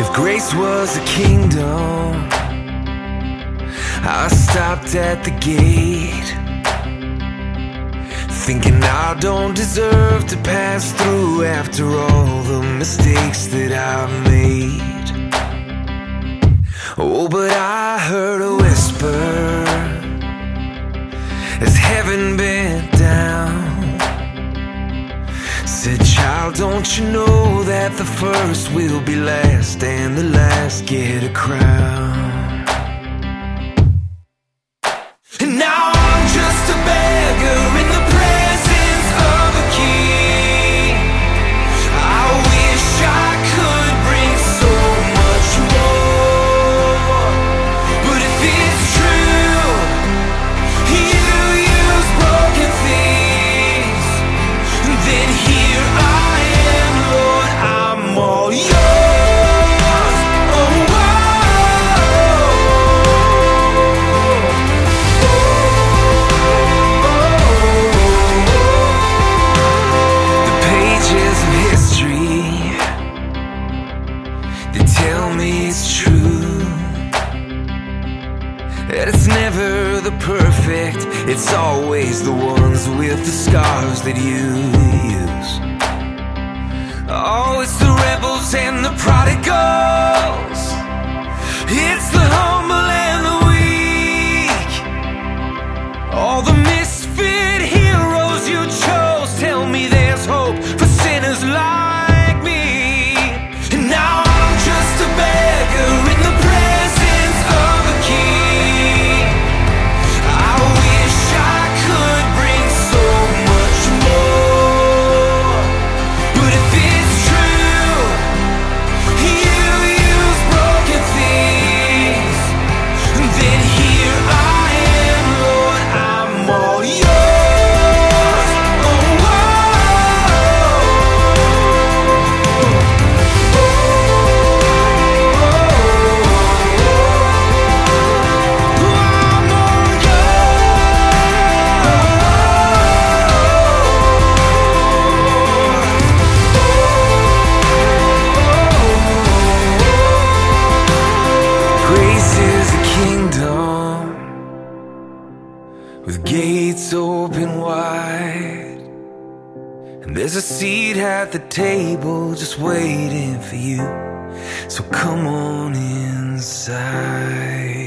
If grace was a kingdom. I stopped at the gate, thinking I don't deserve to pass through after all the mistakes that I've made. Oh, but I heard a whisper as heaven bent Don't you know that the first will be last and the last get a crown? It's true. That it's never the perfect, it's always the ones with the scars that you use. Oh, it's the rebels and the prodigals. With gates open wide. And there's a seat at the table just waiting for you. So come on inside.